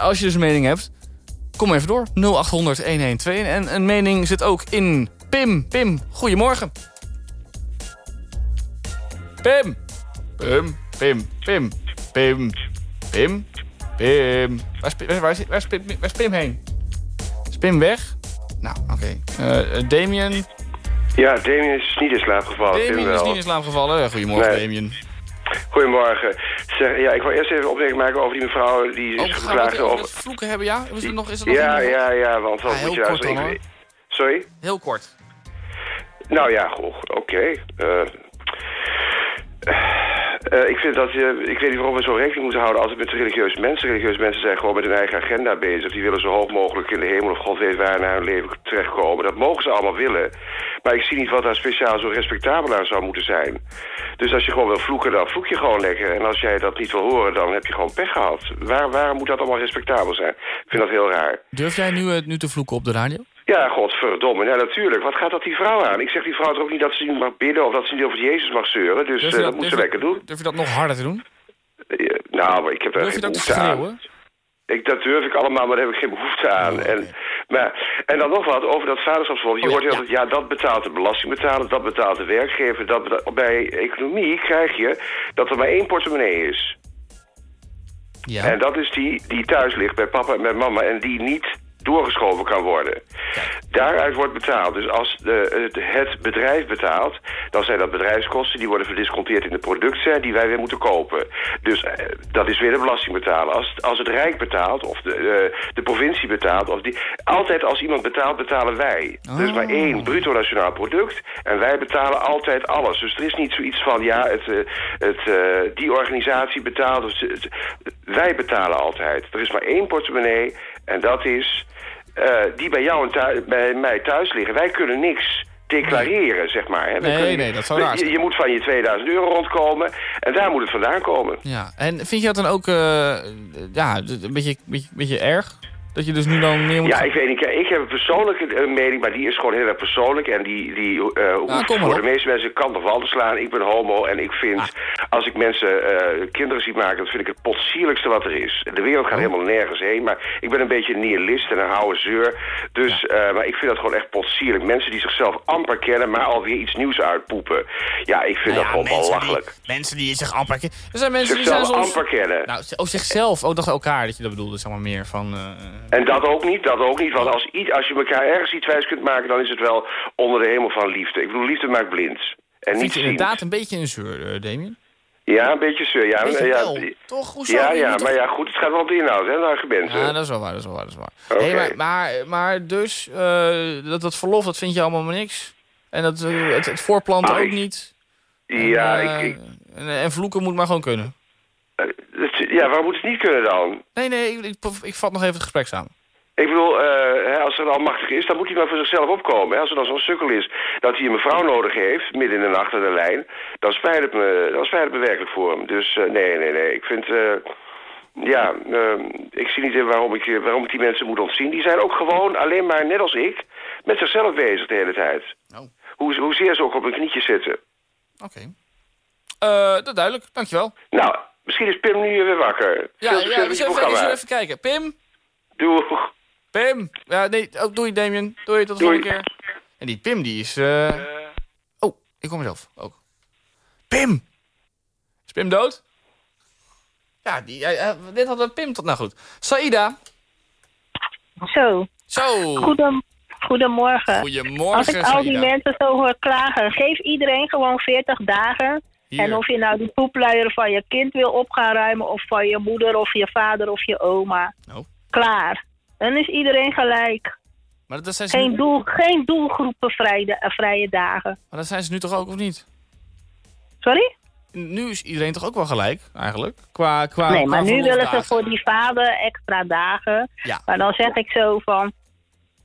als je dus een mening hebt, kom even door. 0800 112. En een mening zit ook in Pim. Pim, goedemorgen. Pim. Pim, Pim, Pim, Pim, Pim, Pim. Waar is Pim, waar is, waar is Pim, waar is Pim heen? Is Pim weg? Nou, oké. Okay. Damien... Ja, Damien is niet in slaap gevallen. Damien is niet in slaap gevallen. Goedemorgen, nee. Damien. Goedemorgen. Ja, ik wil eerst even opmerking maken over die mevrouw die oh, is geklaagd over... over vloeken hebben, ja? Is het nog, is het nog ja, ja, ja, want ah, moet je kort dan, hoor. Sorry? Heel kort. Nou ja, oké. Okay. Uh, uh, ik vind dat je, ik weet niet waarom we zo rekening moeten houden altijd met religieuze mensen. Religieuze mensen zijn gewoon met hun eigen agenda bezig. Die willen zo hoog mogelijk in de hemel of God weet waar naar hun leven terechtkomen. Dat mogen ze allemaal willen. Maar ik zie niet wat daar speciaal zo respectabel aan zou moeten zijn. Dus als je gewoon wil vloeken, dan vloek je gewoon lekker. En als jij dat niet wil horen, dan heb je gewoon pech gehad. Waar, waarom moet dat allemaal respectabel zijn? Ik vind dat heel raar. Durf jij nu, uh, nu te vloeken op de radio? Ja, godverdomme. Ja, natuurlijk. Wat gaat dat die vrouw aan? Ik zeg die vrouw toch ook niet dat ze niet mag bidden... of dat ze niet over Jezus mag zeuren. Dus uh, dat, dat moet ze lekker doen. Durf je dat nog harder te doen? Ja, nou, ik heb daar geen behoefte aan. Ik, dat durf ik allemaal, maar daar heb ik geen behoefte aan. Oh, okay. en, maar, en dan nog wat over dat vaderschapsverlof. Je oh, hoort ja, altijd, ja. ja, dat betaalt de belastingbetaler, dat betaalt de werkgever. Dat betaalt, bij economie krijg je dat er maar één portemonnee is. Ja. En dat is die die thuis ligt bij papa en bij mama en die niet doorgeschoven kan worden. Daaruit wordt betaald. Dus als de, het, het, bedrijf betaalt, dan zijn dat bedrijfskosten... die worden verdisconteerd in de producten die wij weer moeten kopen. Dus uh, dat is weer de belasting betalen. Als, als het Rijk betaalt, of de, uh, de provincie betaalt... Of die, altijd als iemand betaalt, betalen wij. Oh. Er is maar één bruto nationaal product... en wij betalen altijd alles. Dus er is niet zoiets van, ja, het, uh, het, die organisatie betaalt... Of, wij betalen altijd. Er is maar één portemonnee... En dat is die bij jou en thuis, bij mij thuis liggen. Wij kunnen niks declareren, nee. zeg maar. Hè. Nee, kunnen, nee, dat zou raar je, je, moet van je 2000 euro rondkomen en daar moet het vandaan komen. Ja, en vind je dat dan ook uh, ja, een beetje, beetje, beetje erg? Dat je dus nu dan meer moet... Ja, ik weet niet. Ik heb een persoonlijke mening, maar die is gewoon heel erg persoonlijk. En die, die uh, hoeft ah, voor de meeste mensen kant of wal te slaan. Ik ben homo en ik vind, ah. als ik mensen uh, kinderen zie maken, dat vind ik het potsierlijkste wat er is. De wereld gaat oh. helemaal nergens heen, maar ik ben een beetje een nihilist en een oude zeur. Dus, ja. uh, maar ik vind dat gewoon echt potsierlijk. Mensen die zichzelf amper kennen, maar alweer iets nieuws uitpoepen. Ja, ik vind nou dat gewoon belachelijk. Die, mensen die zich amper kennen. Er zijn mensen zichzelf die zijn soms... amper kennen. Nou, oh, zichzelf. Oh, dacht elkaar dat je dat bedoelde, zeg maar meer van... En dat ook niet, dat ook niet. Want als, i- als je elkaar ergens iets wijs kunt maken... dan is het wel onder de hemel van liefde. Ik bedoel, liefde maakt blind. En Vind niet je inderdaad een beetje een zeur, eh, Damien? Ja, een beetje zeur. Ja, Beetje ja, wel, toch? Hoezo? Ja, ja, maar ja, goed, het gaat wel om de inhoud, hè, naar gewend. Ja, dat is wel waar, dat is wel waar, dat is waar. Hey, maar, maar, maar dus, eh, dat, dat verlof, dat vind je allemaal maar niks? En dat, eh, het, het voorplanten Ah, ook ik- niet? Ja, eh, ik, en, en vloeken moet maar gewoon kunnen? Ja, waarom moet het niet kunnen dan? Nee, nee, ik, ik, ik vat nog even het gesprek samen. Ik bedoel, eh, als er een almachtig is, dan moet hij maar voor zichzelf opkomen. Hè. Als er dan zo'n sukkel is dat hij een mevrouw nodig heeft, midden in de nacht aan de lijn, dan spijt het me, dan spijt het me werkelijk voor hem. Dus eh, nee, nee, nee. Ik vind, eh, ja, ik zie niet in waarom ik, waarom ik die mensen moet ontzien. Die zijn ook gewoon alleen maar, net als ik, met zichzelf bezig de hele tijd. Oh. Hoe, hoezeer ze ook op hun knietjes zitten. Oké. Eh, dat duidelijk, dankjewel. Nou, misschien is Pim nu weer wakker. Ja, ja we zullen even, zullen even kijken. Pim? Doeg. Pim? Ja, nee, ook doei Damien. Doei, tot de volgende keer. En die Pim, die is... eh, Oh, ik kom mezelf ook. Pim! Is Pim dood? Ja, die, eh, eh, dit hadden Pim tot... Nou goed. Saida. Zo. Zo. Goedem, goedemorgen. Goedemorgen, Als ik al die mensen zo hoor klagen, geef iedereen gewoon 40 dagen. Hier. En of je nou die poepluier van je kind wil op gaan ruimen... of van je moeder of je vader of je oma. Oh. Klaar. Dan is iedereen gelijk. Maar dat zijn ze, Geen, nu, doel, geen doelgroepen vrije, eh, vrije dagen. maar dat zijn ze nu toch ook, of niet? Sorry? Nu is iedereen toch ook wel gelijk, eigenlijk? Qua, qua, nee, maar qua nu willen ze voor die vader extra dagen. Ja. Maar dan zeg ik zo van...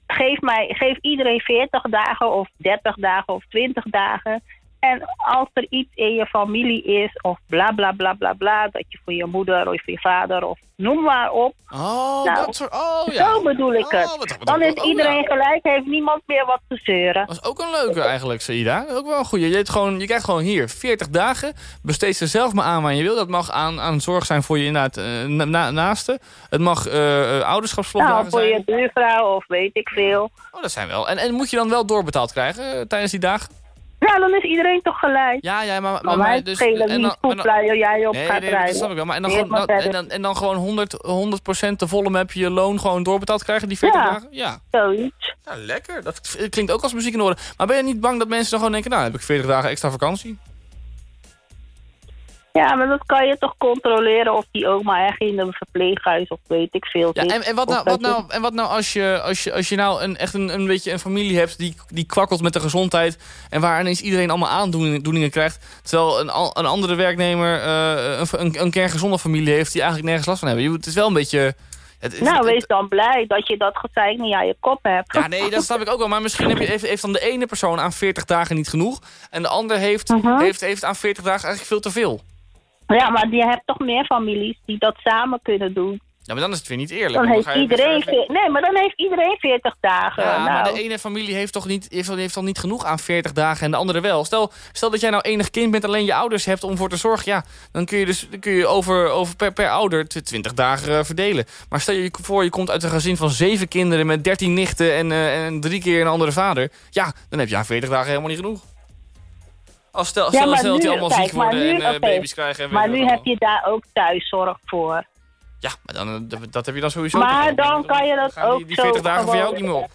Geef, mij, geef iedereen 40 dagen of 30 dagen of 20 dagen. En als er iets in je familie is of bla bla bla bla bla... dat je voor je moeder of voor je vader of noem maar op... Oh, Nou, dat soort... Oh, ja. Zo bedoel ik het. Oh, wat- dan is oh, iedereen ja. gelijk, heeft niemand meer wat te zeuren. Dat is ook een leuke eigenlijk, Saida. Ook wel een goeie. Je, hebt gewoon, je krijgt gewoon hier 40 dagen. Besteed er zelf maar aan waar je wil. Dat mag aan, aan zorg zijn voor je inderdaad eh, na, na- naaste. Het mag eh, ouderschapsverlofdagen Nou, voor zijn. je buurvrouw of weet ik veel. Oh, dat zijn wel. En, en moet je dan wel doorbetaald krijgen tijdens die dagen? Nou, dan is iedereen toch gelijk. Ja, ja, maar... Maar mij dus, schelen en dan- maar jij op Nee, gaat nee, rijden. dat snap ik wel. Maar en dan, gewoon, maar dan- en, dan, en dan gewoon 100, 100% de volle map je loon gewoon doorbetaald krijgen, die 40 Ja. dagen? Ja. Zoiets. Ja, lekker. Dat klinkt ook als muziek in orde. Maar ben je niet bang dat mensen dan gewoon denken... nou, heb ik 40 dagen extra vakantie? Ja, maar dat kan je toch controleren of die oma echt in een verpleeghuis of weet ik veel Ja, en, en, wat nou, wat nou, en wat nou als je, als je, als je nou een, echt een, een beetje een familie hebt... die, die kwakkelt met de gezondheid... en waar ineens iedereen allemaal aandoeningen krijgt... terwijl een, een andere werknemer eh, een, een, een kerngezonde familie heeft... die eigenlijk nergens last van hebben. Het is wel een beetje... Nou, wees dan blij dat je dat gezeik niet aan je kop hebt. Ja, nee, dat snap ik ook wel. Maar misschien heb je, heeft, heeft dan de ene persoon aan 40 dagen niet genoeg... en de ander heeft, Mhm. heeft, heeft aan 40 dagen eigenlijk veel te veel. Ja, maar je hebt toch meer families die dat samen kunnen doen. Ja, maar dan is het weer niet eerlijk. Dan heeft iedereen... Nee, maar dan heeft iedereen 40 dagen. Ja, nou, maar de ene familie heeft toch niet, heeft, heeft dan niet genoeg aan 40 dagen en de andere wel. Stel, stel dat jij nou enig kind bent, alleen je ouders hebt om voor te zorgen. Ja, dan kun je dus dan kun je over, over per, per ouder tw- 20 dagen eh, verdelen. Maar stel je voor, je komt uit een gezin van zeven kinderen met 13 nichten en, eh, en drie keer een andere vader. Ja, dan heb je aan 40 dagen helemaal niet genoeg. Als stel, Ja, stel, stel dat die allemaal kijk, ziek worden nu- en eh, baby's krijgen. En Maar nu heb je daar ook thuiszorg voor. Ja, maar dan, eh, dat, dat heb je dan sowieso. Maar dan kan je dat gaan die, ook die zo 40 dagen voor jou ook niet meer op.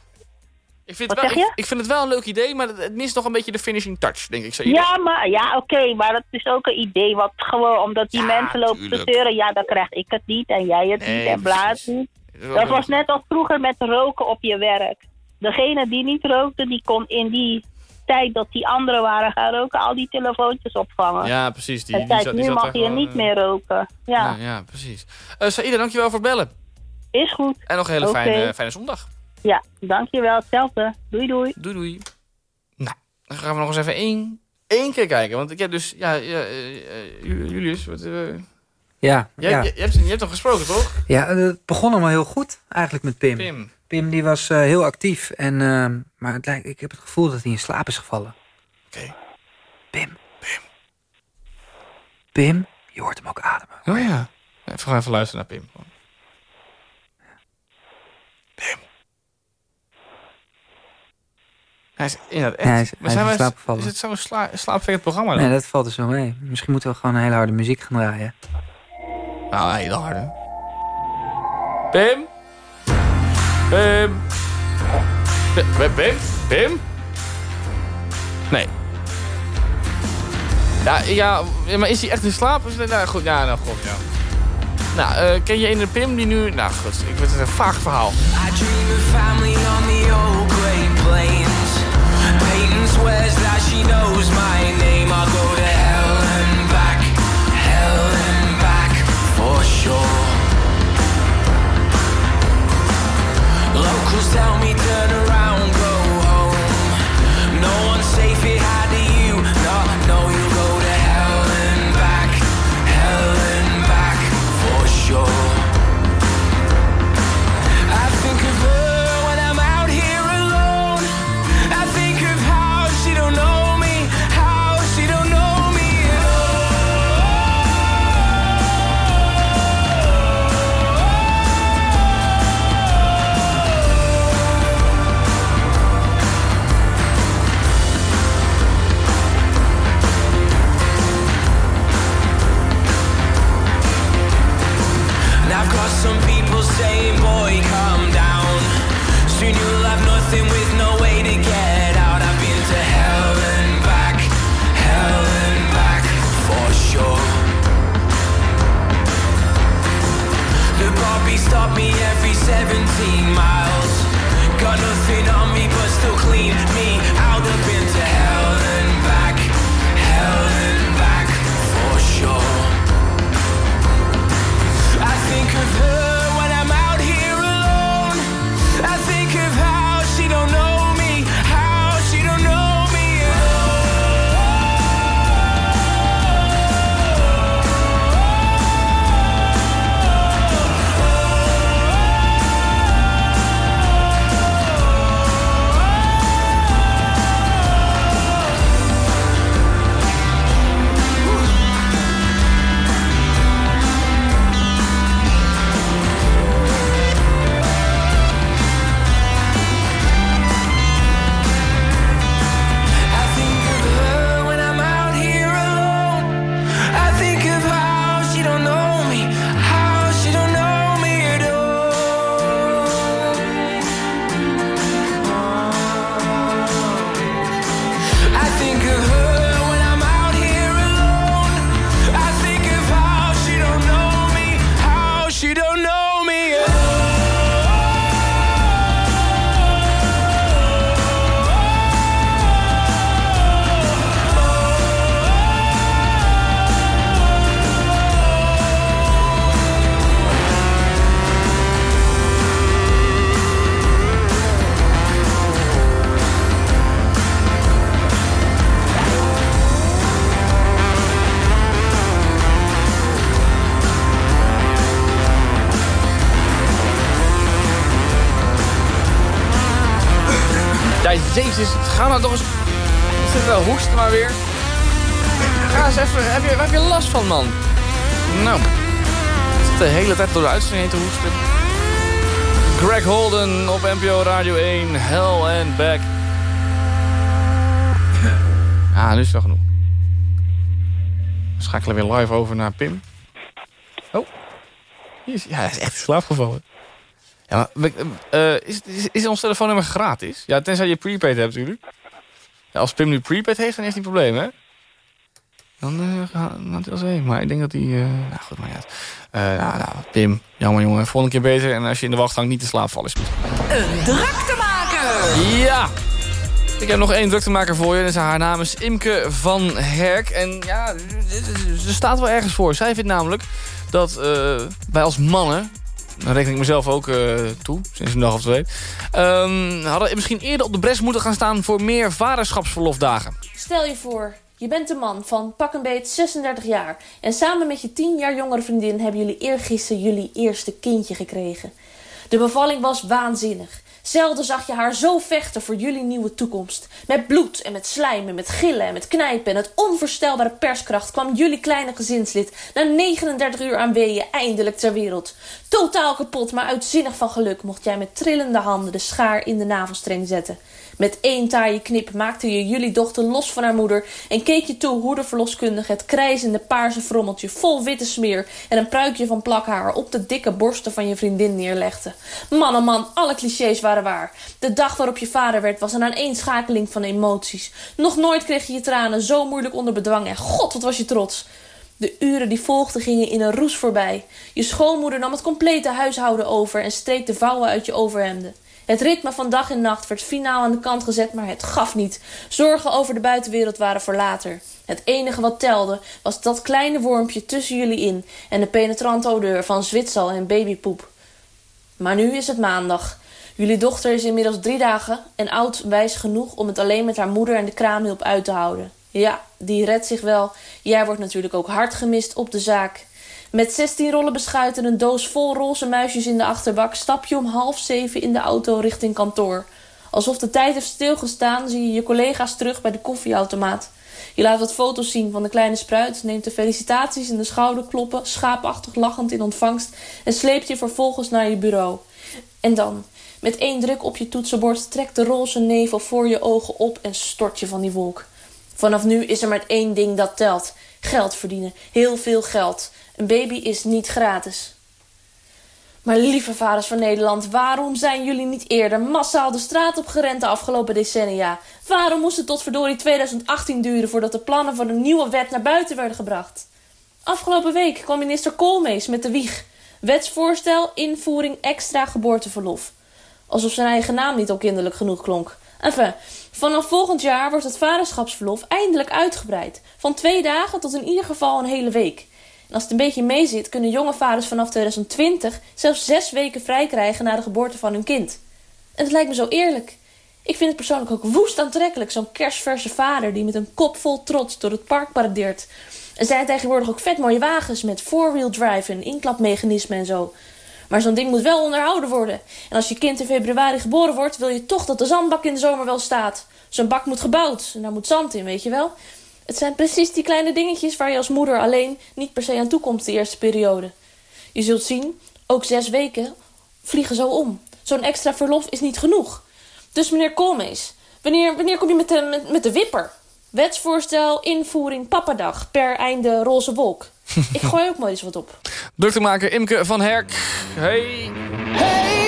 Ik vind, het wel, ik, ik vind het wel een leuk idee, maar het, mist nog een beetje de finishing touch, denk ik. Zo Ja, maar ja, oké, maar dat is ook een idee. Wat gewoon omdat die mensen lopen te zeuren, ja, dan krijg ik het niet en jij het Nee, niet en bla het niet. Dat was net als vroeger met roken op je werk. Degene die niet rookte, die kon in die tijd dat die anderen waren gaan roken, al die telefoontjes opvangen. Ja, precies. Die, en die kijk, zat- die nu zat mag je gewoon, niet eh, meer roken. Ja, Ja, ja precies. Eh Saïda, dankjewel voor het bellen. is goed. En nog een hele fijne, fijne zondag. Ja, dankjewel. Hetzelfde. Doei, doei. Doei, doei. Nou, dan gaan we nog eens even één, één keer kijken. Want ik heb dus... Ja, ja eh, Julius, wat... eh, Ja, jij, ja. Je, je hebt, je hebt toch gesproken, toch? Ja, het begon allemaal heel goed eigenlijk met Pim. Pim. Pim die was eh, heel actief. En, ehm, maar het lijkt, ik heb het gevoel dat hij in slaap is gevallen. Oké. Pim. Pim. Pim, je hoort hem ook ademen. Oh ja. Even, even luisteren naar Pim. Pim. Hij is inderdaad echt... Ja, hij is- maar hij is zijn in slaap gevallen. Is het zo'n sla, programma dan? Nee, dat valt er zo mee. Misschien moeten we gewoon een hele harde muziek gaan draaien. Nou, hele harde. Pim? Pim. Pim? Pim? Pim? Nee. Ja, ja, maar is hij echt in slaap? Is- Nou, goed, ja, nou, goed, ja. Nou, eh, ken je een Pim die nu... Nou, goed, ik weet het een vaag verhaal. I dream of family on the old Great Plains. Peyton swears that she knows my name. I'll go to Locals tell me turn around, 17 miles. Got nothing on me, but still clean ga nou toch eens... Zit wel maar weer. Ga eens even... Heb je, heb je last van, man? Nou. Zit de hele tijd door de uitzending heen te hoesten. Greg Holden op NPO Radio 1. Hell and Back. Ah, nu is het wel genoeg. We schakelen weer live over naar Pim. Oh. Ja, hij is echt in slaap gevallen. Ja, maar eh, is, is, is ons telefoonnummer gratis? Ja, tenzij je prepaid hebt natuurlijk. Ja, als Pim nu prepaid heeft, dan heeft hij een probleem, hè? Dan eh gaat hij als heen. Maar ik denk dat hij... eh nou, goed, maar ja. Eh, nou, nou, Pim, jammer jongen. Volgende keer beter. En als je in de wacht hangt, niet te slaap vallen is goed. Een druktemaker! Ja! Ik heb nog één druktemaker voor je. Dus haar naam is Imke van Herk. En ja, ze staat wel ergens voor. Zij vindt namelijk dat wij als mannen... Dan reken ik mezelf ook eh, toe, sinds een dag of twee... ehm, hadden misschien eerder op de bres moeten gaan staan... voor meer vaderschapsverlofdagen. Stel je voor, je bent een man van pak een beet 36 jaar. En samen met je 10 jaar jongere vriendin hebben jullie eergisteren jullie eerste kindje gekregen. De bevalling was waanzinnig. Zelden zag je haar zo vechten voor jullie nieuwe toekomst. Met bloed en met slijm en met gillen en met knijpen en het onvoorstelbare perskracht kwam jullie kleine gezinslid na 39 uur aan weeën eindelijk ter wereld. Totaal kapot, maar uitzinnig van geluk mocht jij met trillende handen de schaar in de navelstreng zetten. Met één taaie knip maakte je jullie dochter los van haar moeder... en keek je toe hoe de verloskundige het krijzende paarse frommeltje... vol witte smeer en een pruikje van plakhaar... op de dikke borsten van je vriendin neerlegde. Man, oh man, alle clichés waren waar. De dag waarop je vader werd was een aaneenschakeling van emoties. Nog nooit kreeg je je tranen zo moeilijk onder bedwang... en god, wat was je trots. De uren die volgden gingen in een roes voorbij. Je schoonmoeder nam het complete huishouden over... en streek de vouwen uit je overhemden. Het ritme van dag en nacht werd finaal aan de kant gezet, maar het gaf niet. Zorgen over de buitenwereld waren voor later. Het enige wat telde was dat kleine wormpje tussen jullie in en de penetrante odeur van zwitsal en babypoep. Maar nu is het maandag. Jullie dochter is inmiddels drie dagen en oud wijs genoeg om het alleen met haar moeder en de kraamhulp uit te houden. Ja, die redt zich wel. Jij wordt natuurlijk ook hard gemist op de zaak. Met 16 rollen beschuit en een doos vol roze muisjes in de achterbak stap je om half zeven in de auto richting kantoor. Alsof de tijd heeft stilgestaan, zie je je collega's terug bij de koffieautomaat. Je laat wat foto's zien van de kleine spruit, neemt de felicitaties in de schouderkloppen, schaapachtig lachend in ontvangst en sleept je vervolgens naar je bureau. En dan, met één druk op je toetsenbord, trekt de roze nevel voor je ogen op en stort je van die wolk. Vanaf nu is er maar één ding dat telt: geld verdienen. Heel veel geld. Een baby is niet gratis. Maar lieve vaders van Nederland, waarom zijn jullie niet eerder massaal de straat op gerend de afgelopen decennia? Waarom moest het tot verdorie 2018 duren voordat de plannen voor een nieuwe wet naar buiten werden gebracht? Afgelopen week kwam minister Koolmees met de wieg. Wetsvoorstel invoering extra geboorteverlof. Alsof zijn eigen naam niet al kinderlijk genoeg klonk. Enfin, vanaf volgend jaar wordt het vaderschapsverlof eindelijk uitgebreid. Van twee dagen tot in ieder geval een hele week. En als het een beetje meezit, kunnen jonge vaders vanaf 2020 zelfs zes weken vrij krijgen na de geboorte van hun kind. En het lijkt me zo eerlijk. Ik vind het persoonlijk ook woest aantrekkelijk, zo'n kerstverse vader die met een kop vol trots door het park paradeert. Er zijn tegenwoordig ook vet mooie wagens met four-wheel drive en inklapmechanismen en zo. Maar zo'n ding moet wel onderhouden worden. En als je kind in februari geboren wordt, wil je toch dat de zandbak in de zomer wel staat. Zo'n bak moet gebouwd en daar moet zand in, weet je wel. Het zijn precies die kleine dingetjes waar je als moeder alleen niet per se aan toe komt de eerste periode. Je zult zien, ook zes weken vliegen zo om. Zo'n extra verlof is niet genoeg. Dus meneer Koolmees, wanneer, wanneer kom je met de, met, met de wipper? Wetsvoorstel, invoering, pappadag, per einde roze wolk. Ik gooi ook maar eens wat op. Druktemaker Imke van Herk. Hey. So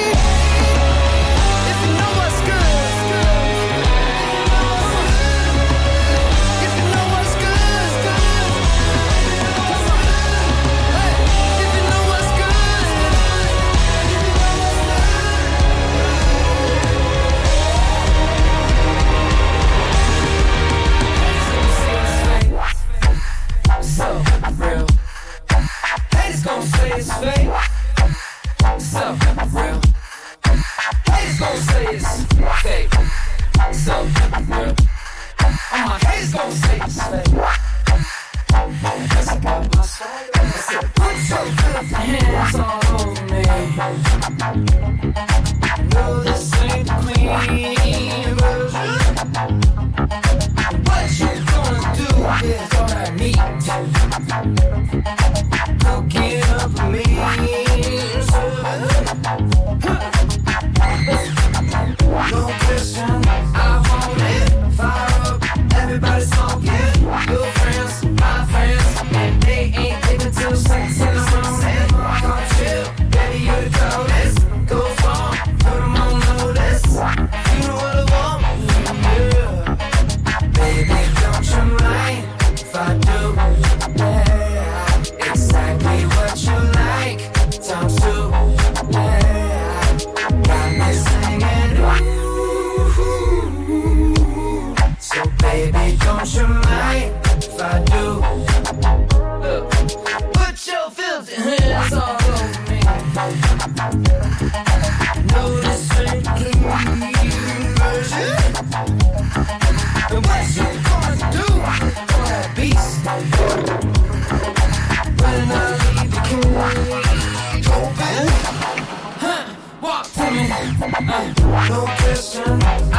no question.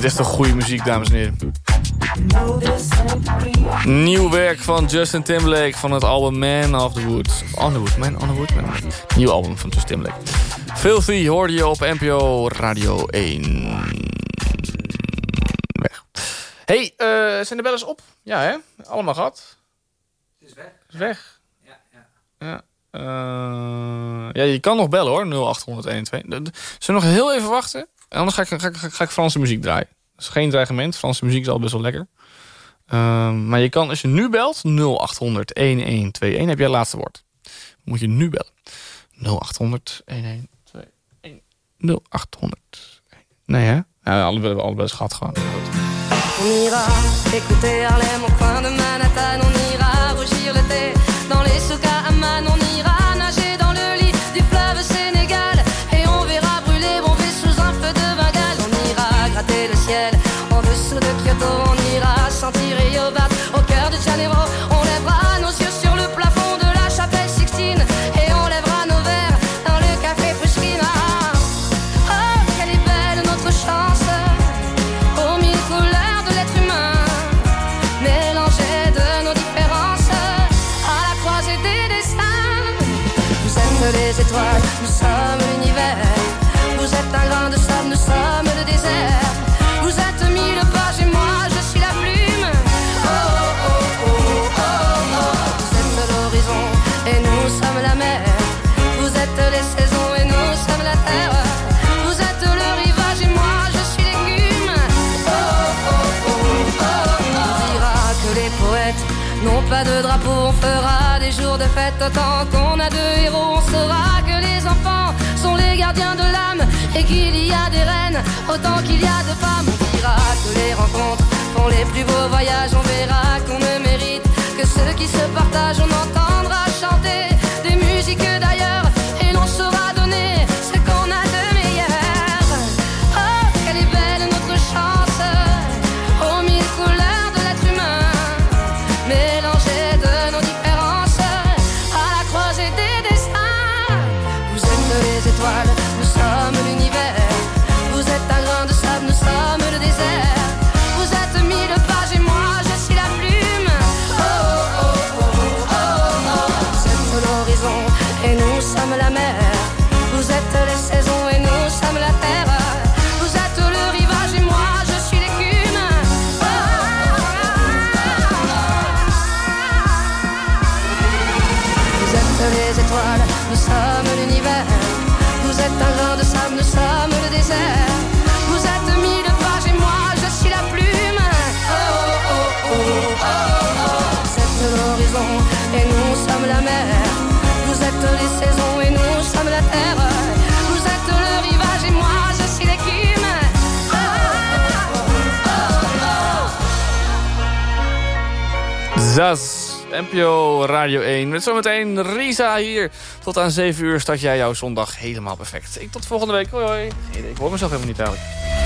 dit is een goede muziek, dames en heren. Nieuw werk van Justin Timberlake van het album Man of the Woods. Underwood, Man Underwood, Man Nieuw album van Justin Timberlake. Filthy hoorde je op NPO Radio 1. Weg. hey, eh, zijn de bellen op? Ja, hè? Allemaal gehad? Het is weg. is weg. Ja, ja. Ja. Eh, ja, je kan nog bellen hoor, 08012. Zullen we nog heel even wachten? anders ga ik, ga, ga, ik Franse muziek draaien. Dat is geen dreigement. Franse muziek is al best wel lekker. Um, maar je kan, als je nu belt, 0800 1121 heb jij het laatste woord. Moet je nu bellen. 0800 1121. 0800. Nee, hè? Nou, allebei hebben allebei eens gehad gewoon. On ira écouter Harlem au coin de Manhattan. On ira rougir le thé dans les. fête qu'on a deux héros, on saura que les enfants sont les gardiens de l'âme et qu'il y a des reines autant qu'il y a de femmes. On dira que les rencontres font les plus beaux voyages, on verra qu'on ne mérite que ceux qui se partagent Zaz, NPO Radio 1. Met zometeen Risa hier. Tot aan 7 uur start jij jouw zondag helemaal perfect. Ik tot volgende week. Hoi hoi. Ik hoor mezelf helemaal niet eigenlijk.